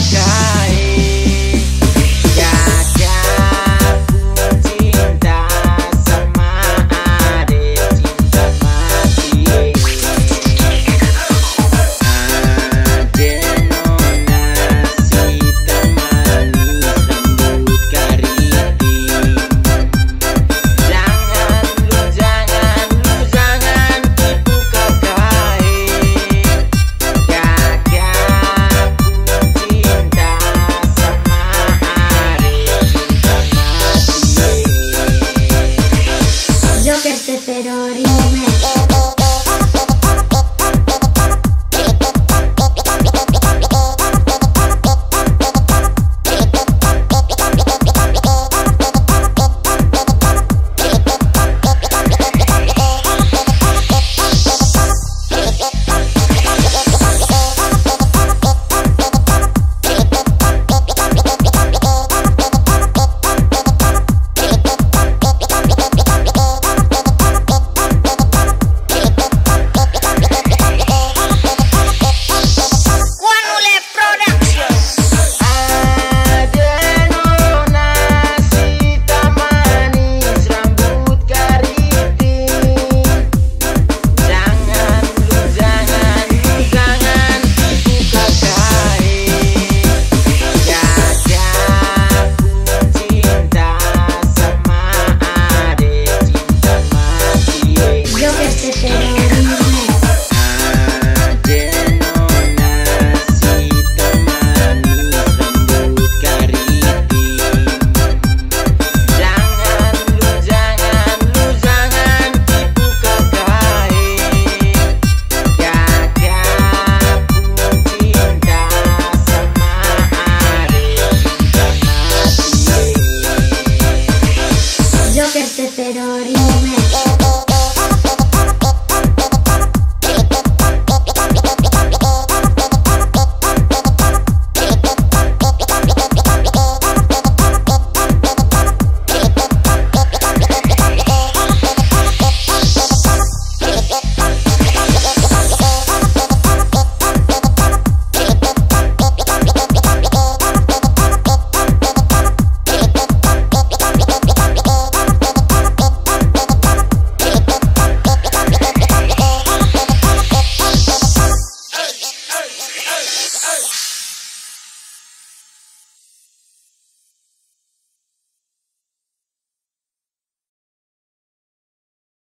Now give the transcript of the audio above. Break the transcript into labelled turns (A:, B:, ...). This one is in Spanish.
A: sky.
B: que este terrorismo